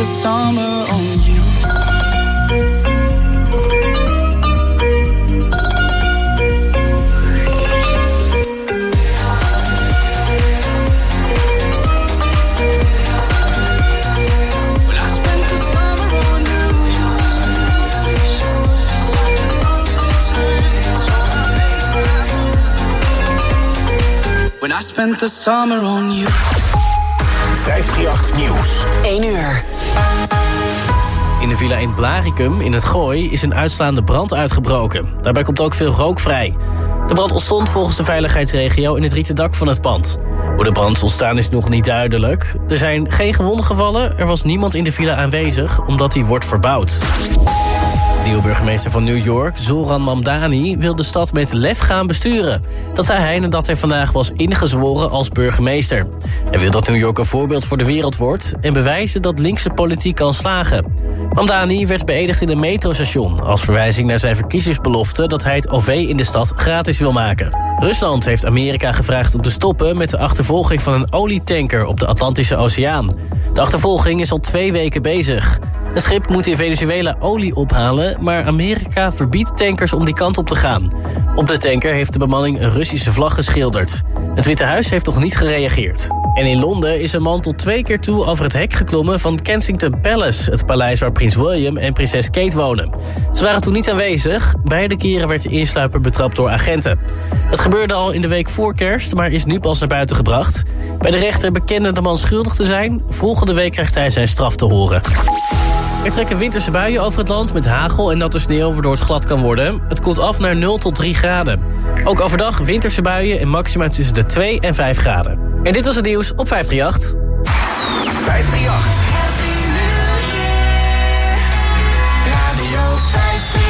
the summer on you. When I spent the summer on you. When I spent the summer on you. 538 Nieuws. 1 uur. In de villa in Blaricum in het Gooi is een uitslaande brand uitgebroken. Daarbij komt ook veel rook vrij. De brand ontstond volgens de veiligheidsregio in het rieten dak van het pand. Hoe de brand is ontstaan is nog niet duidelijk. Er zijn geen gewonden gevallen, er was niemand in de villa aanwezig... omdat die wordt verbouwd. Nieuwe burgemeester van New York, Zoran Mamdani, wil de stad met lef gaan besturen. Dat zei hij nadat hij vandaag was ingezworen als burgemeester. Hij wil dat New York een voorbeeld voor de wereld wordt... en bewijzen dat linkse politiek kan slagen. Mamdani werd beëdigd in een metrostation... als verwijzing naar zijn verkiezingsbelofte dat hij het OV in de stad gratis wil maken. Rusland heeft Amerika gevraagd om te stoppen met de achtervolging van een olietanker op de Atlantische Oceaan. De achtervolging is al twee weken bezig. Het schip moet in Venezuela olie ophalen, maar Amerika verbiedt tankers om die kant op te gaan. Op de tanker heeft de bemanning een Russische vlag geschilderd. Het Witte Huis heeft nog niet gereageerd. En in Londen is een man tot twee keer toe over het hek geklommen van Kensington Palace, het paleis waar prins William en prinses Kate wonen. Ze waren toen niet aanwezig. Beide keren werd de insluiper betrapt door agenten. Het gebeurde al in de week voor kerst, maar is nu pas naar buiten gebracht. Bij de rechter bekende de man schuldig te zijn. Volgende week krijgt hij zijn straf te horen. Er trekken winterse buien over het land met hagel en natte sneeuw... waardoor het glad kan worden. Het koelt af naar 0 tot 3 graden. Ook overdag winterse buien en maxima tussen de 2 en 5 graden. En dit was het nieuws op 538. 538. Radio 538.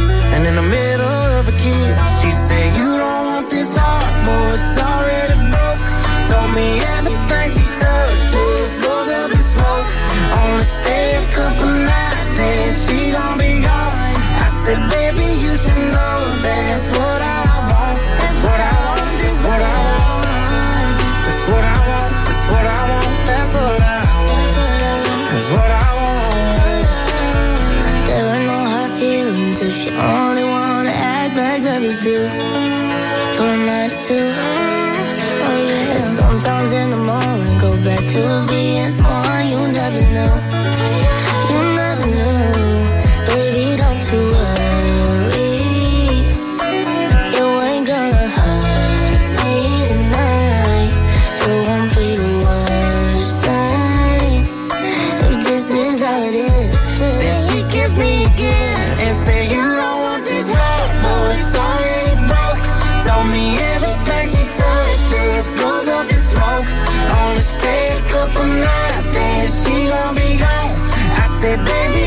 stay a couple nights, then she gon' be gone. I said, baby.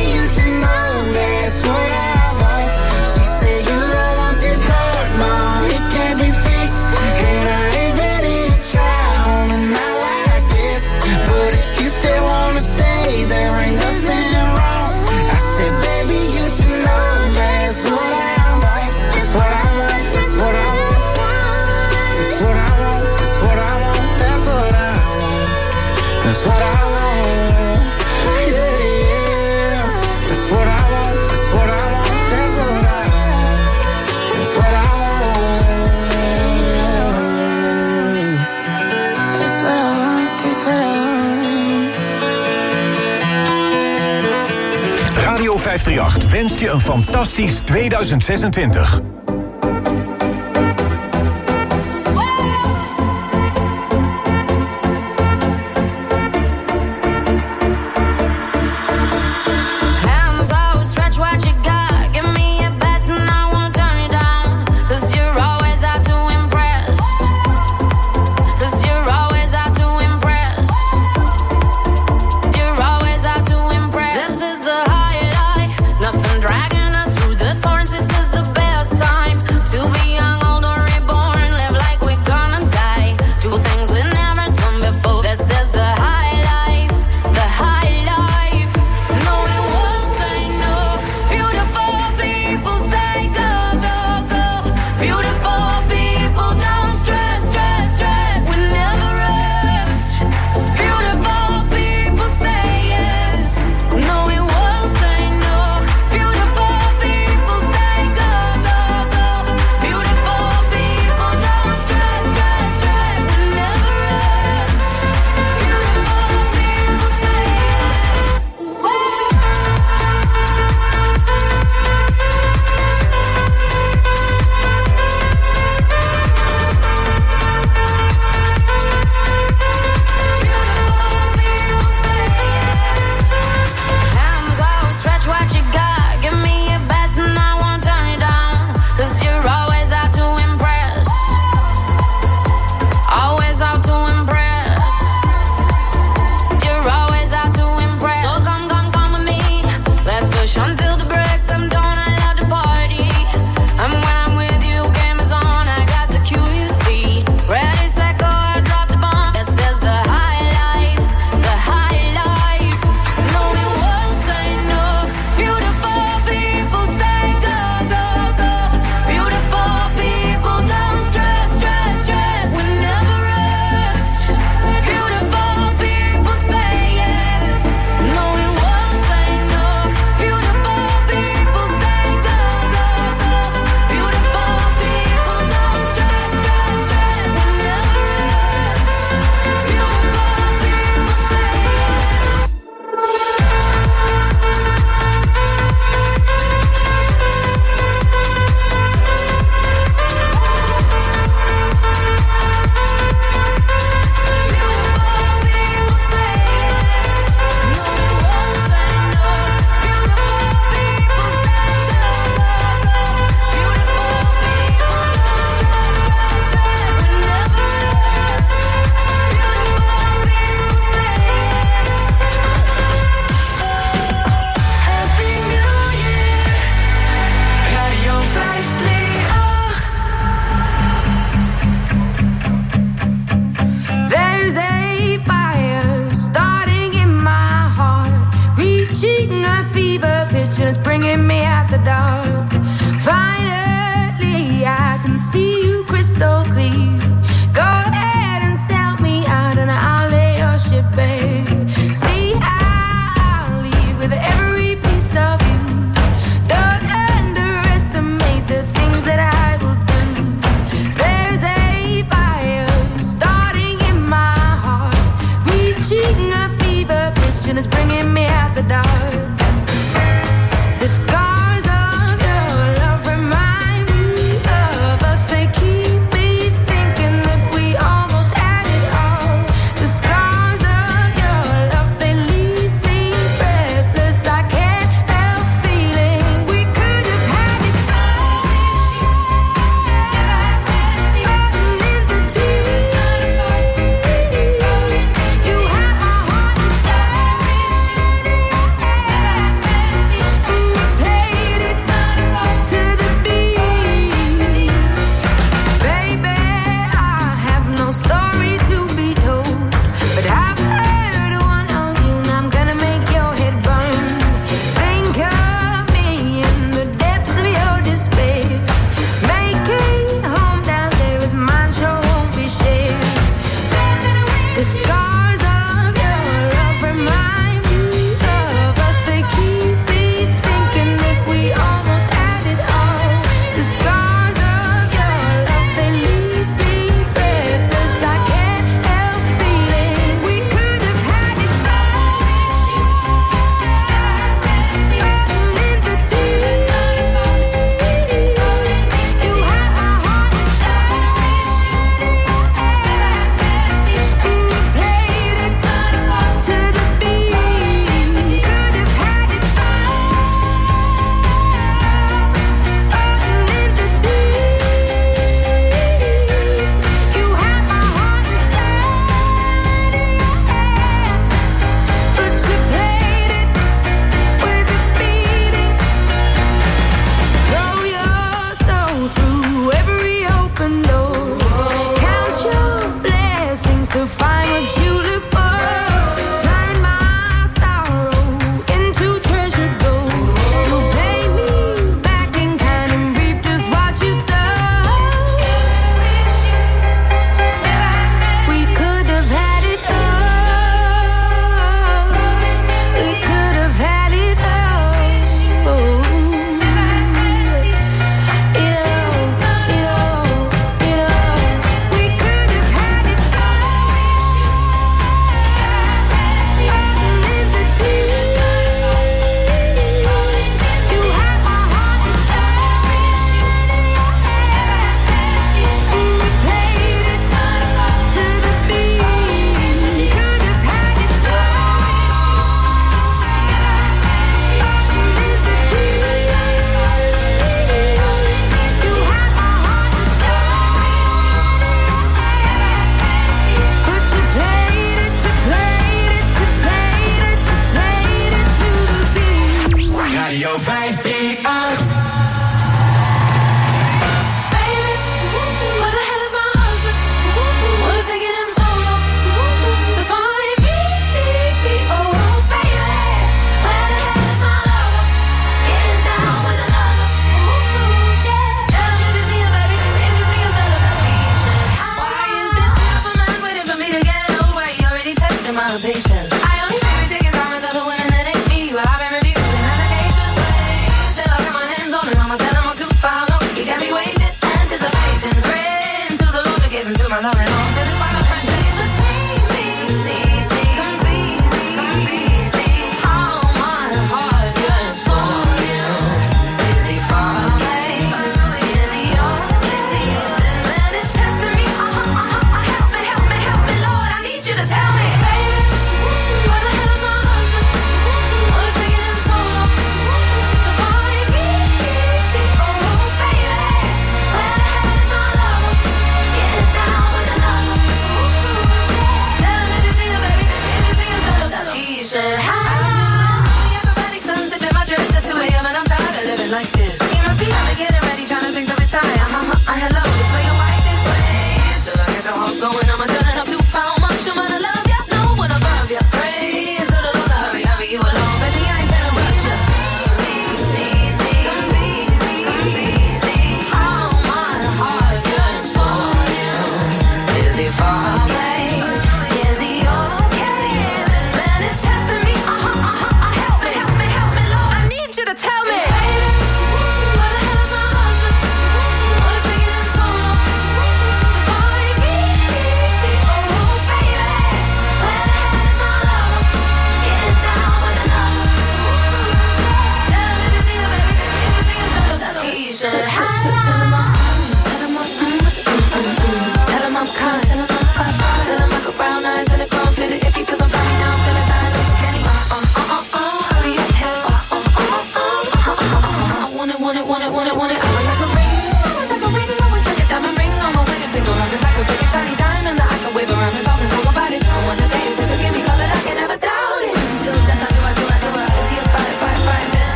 Wens je een fantastisch 2026.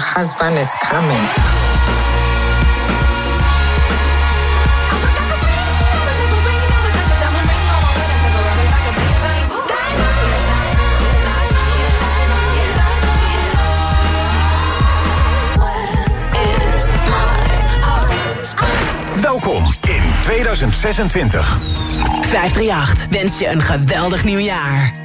husband is coming. Welkom in 2026. 538 wens je een geweldig nieuwjaar.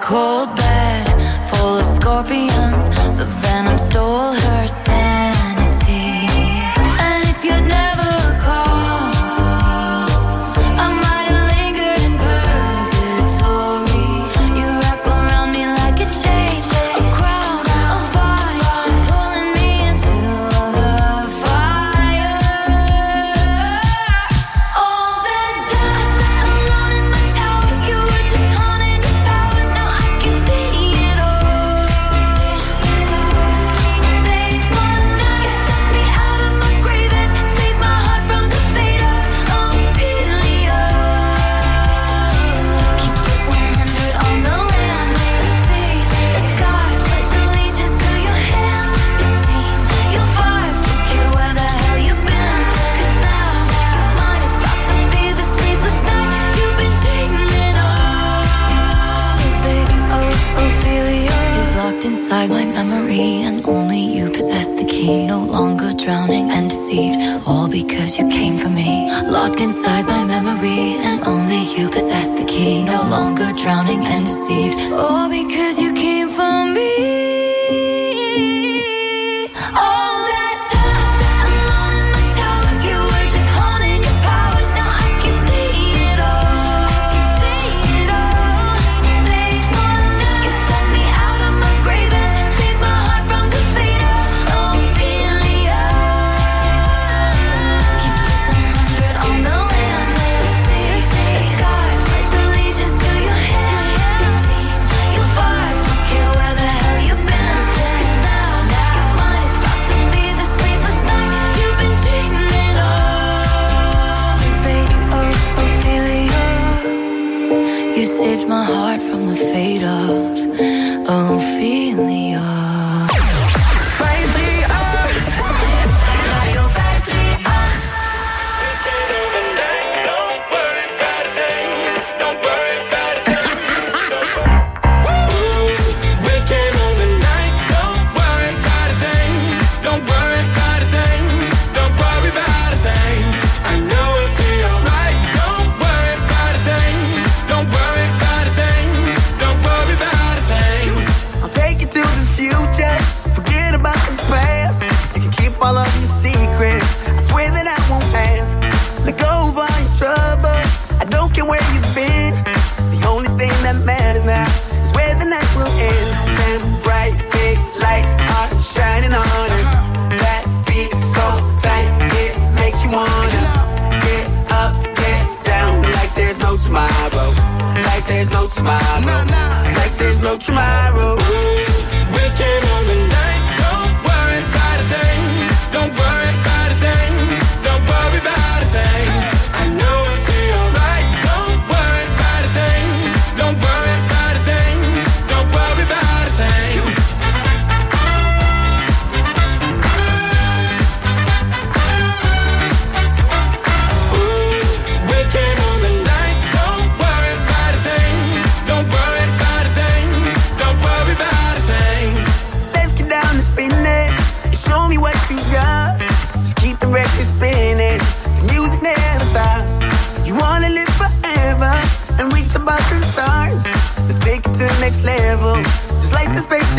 Cold longer drowning and deceived, all because you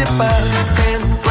sip up and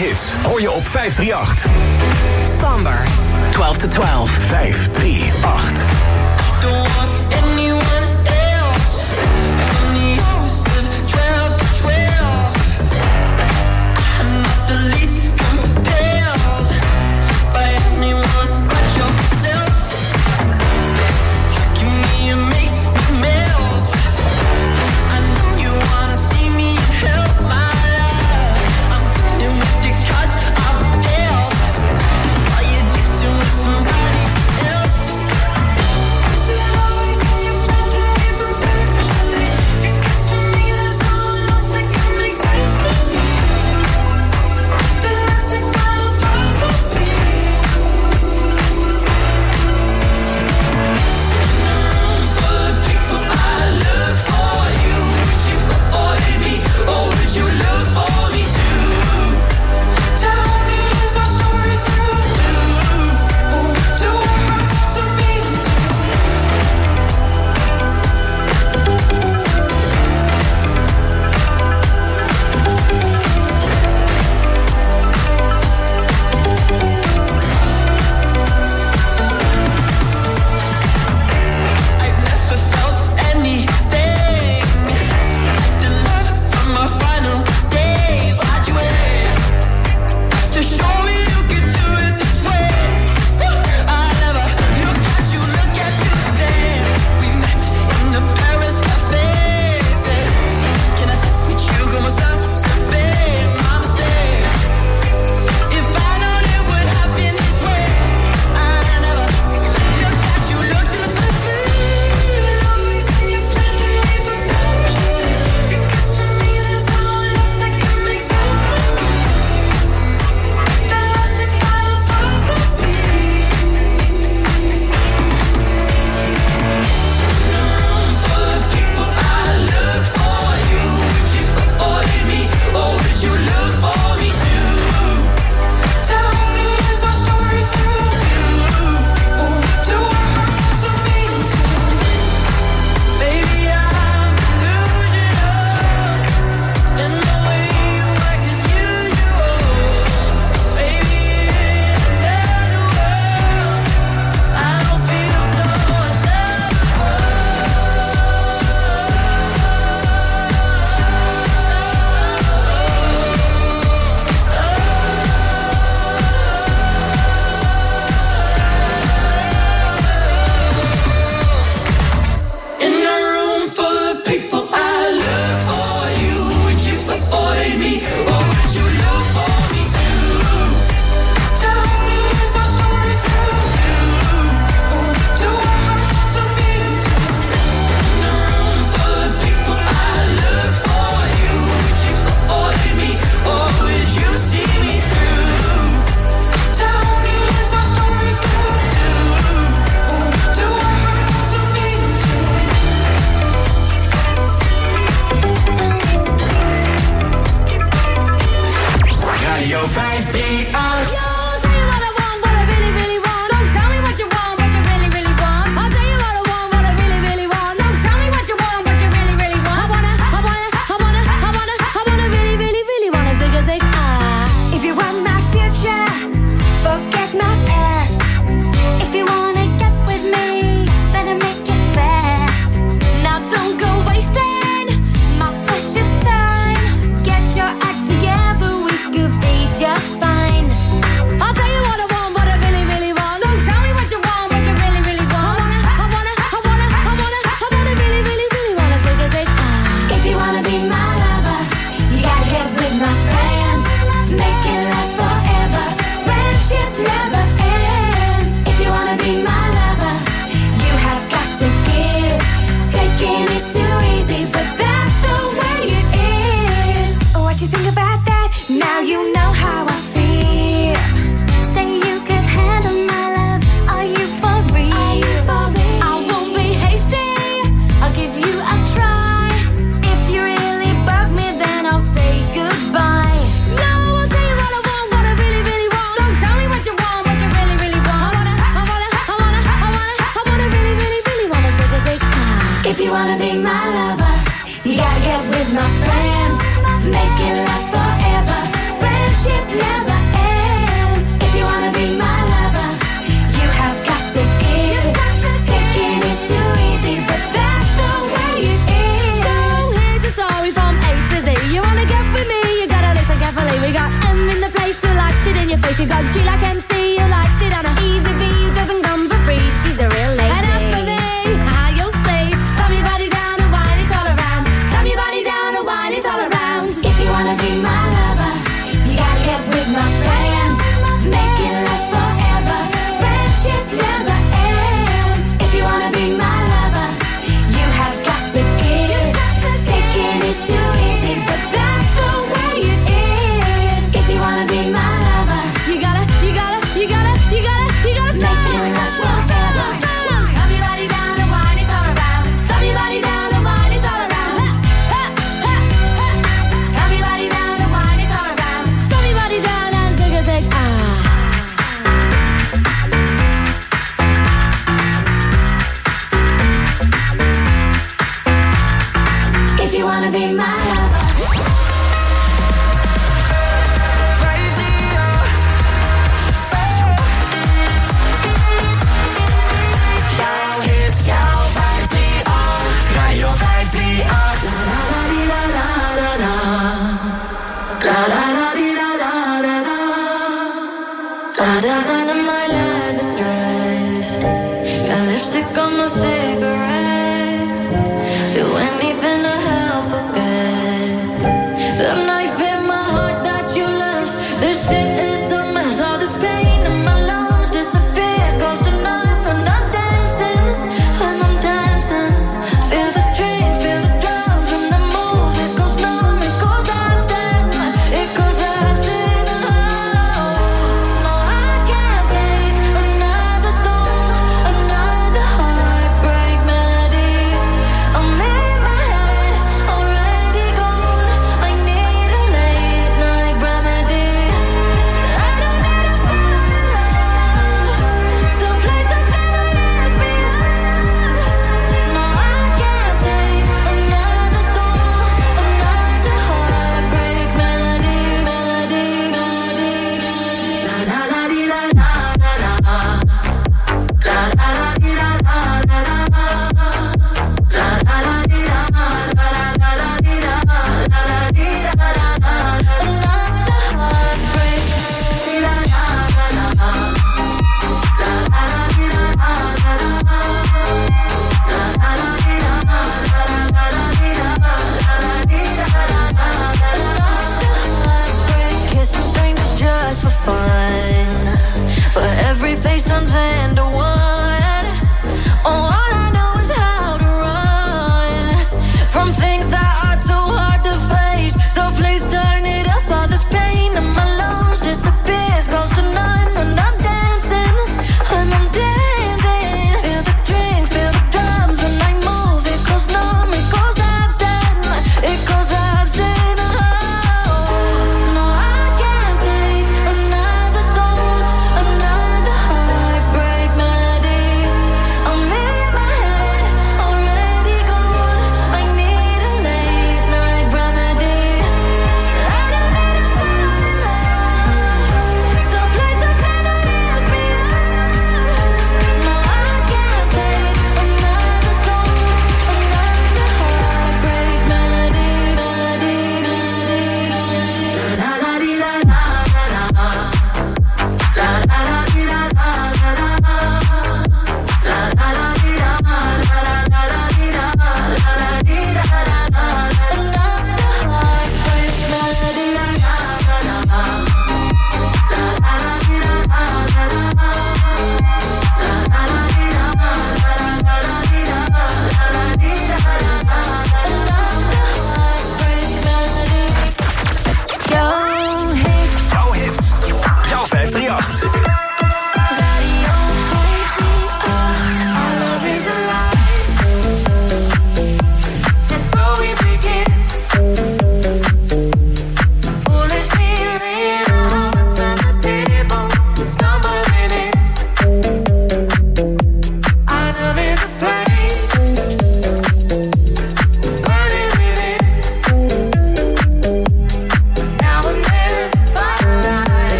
hits hoor je op 538. Somber, 12 to 12. 538.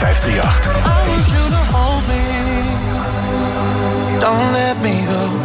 538. I want you to hold me. Don't let me go.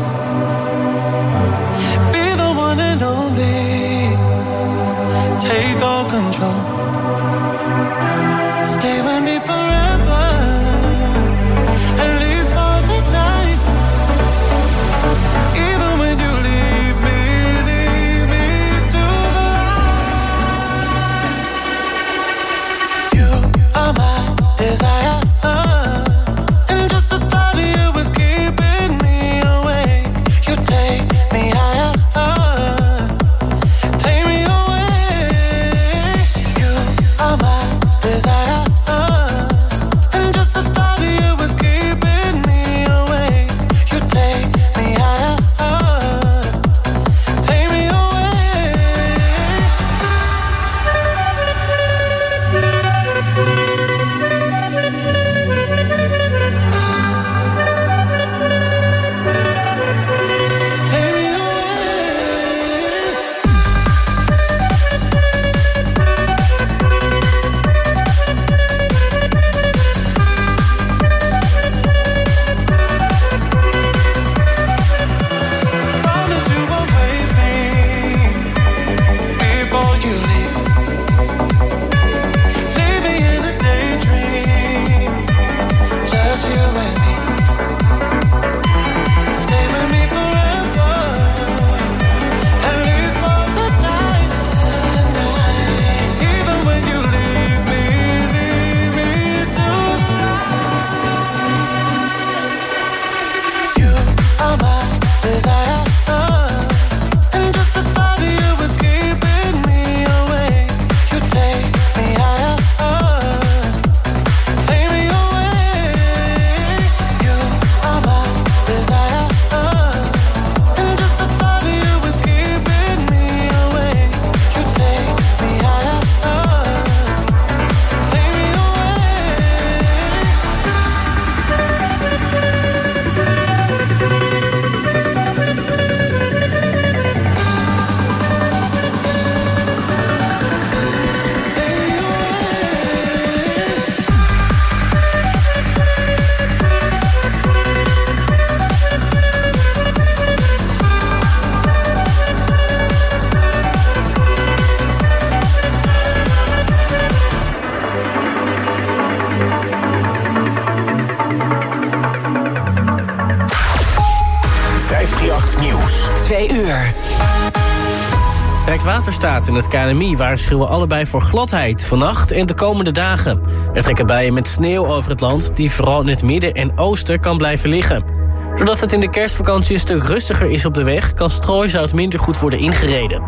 Rijkswaterstaat en het KNMI waarschuwen allebei voor gladheid vannacht en de komende dagen. Er trekken bijen met sneeuw over het land die vooral in het midden en oosten kan blijven liggen. Doordat het in de kerstvakantie een stuk rustiger is op de weg... kan strooizout minder goed worden ingereden.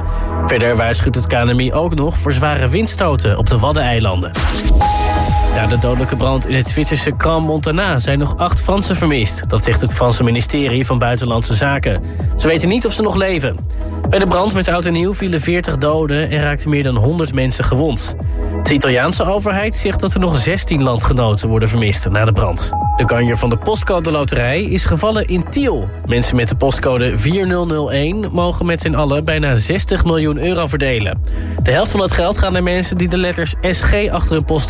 Verder waarschuwt het KNMI ook nog voor zware windstoten op de Waddeneilanden. Na de dodelijke brand in het Zwitserse Grand Montana zijn nog acht Fransen vermist. Dat zegt het Franse ministerie van Buitenlandse Zaken. Ze weten niet of ze nog leven. Bij de brand met oud en nieuw vielen 40 doden en raakten meer dan 100 mensen gewond. De Italiaanse overheid zegt dat er nog 16 landgenoten worden vermist na de brand. De kanjer van de postcode loterij is gevallen in Tiel. Mensen met de postcode 4001 mogen met z'n allen bijna 60 miljoen euro verdelen. De helft van het geld gaat naar mensen die de letters SG achter hun post